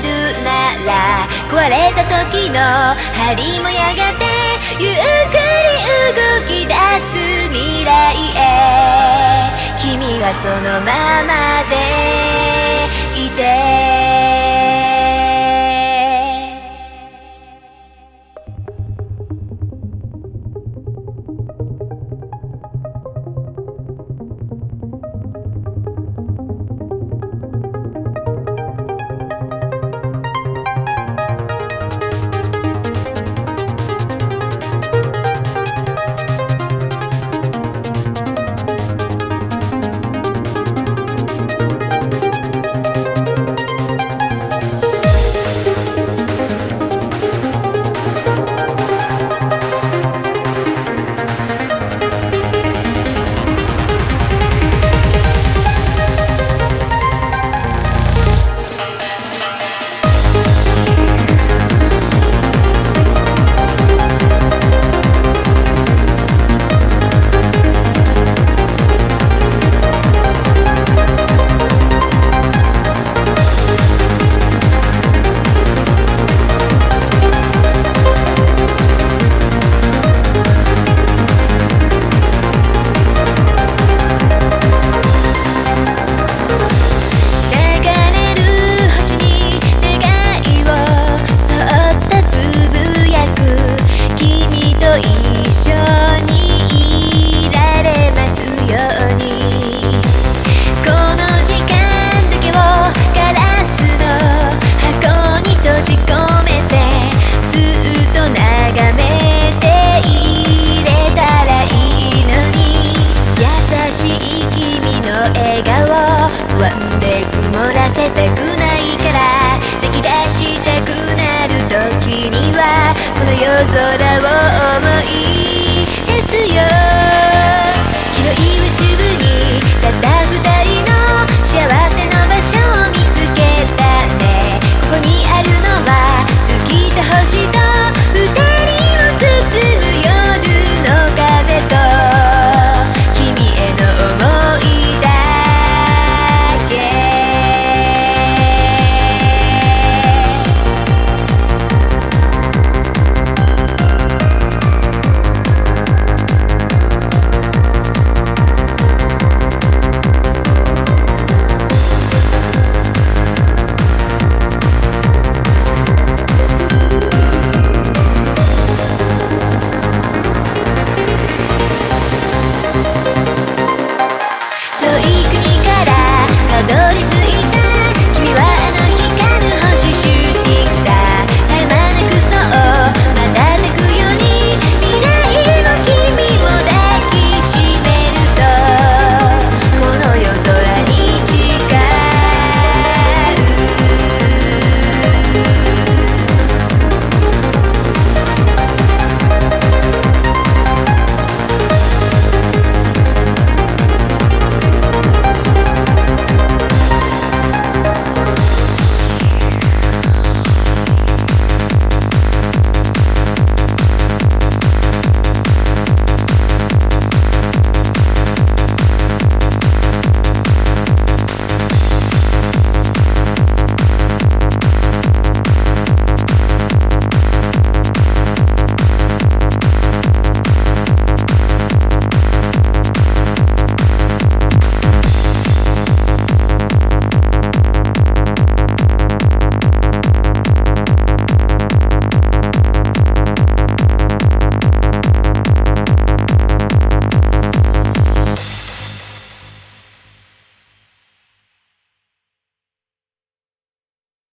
るなら壊れた時の針もやがてゆっくり動き出す未来へ。君はそのままで。んで曇らせたくないから泣き出したくなる時にはこの夜空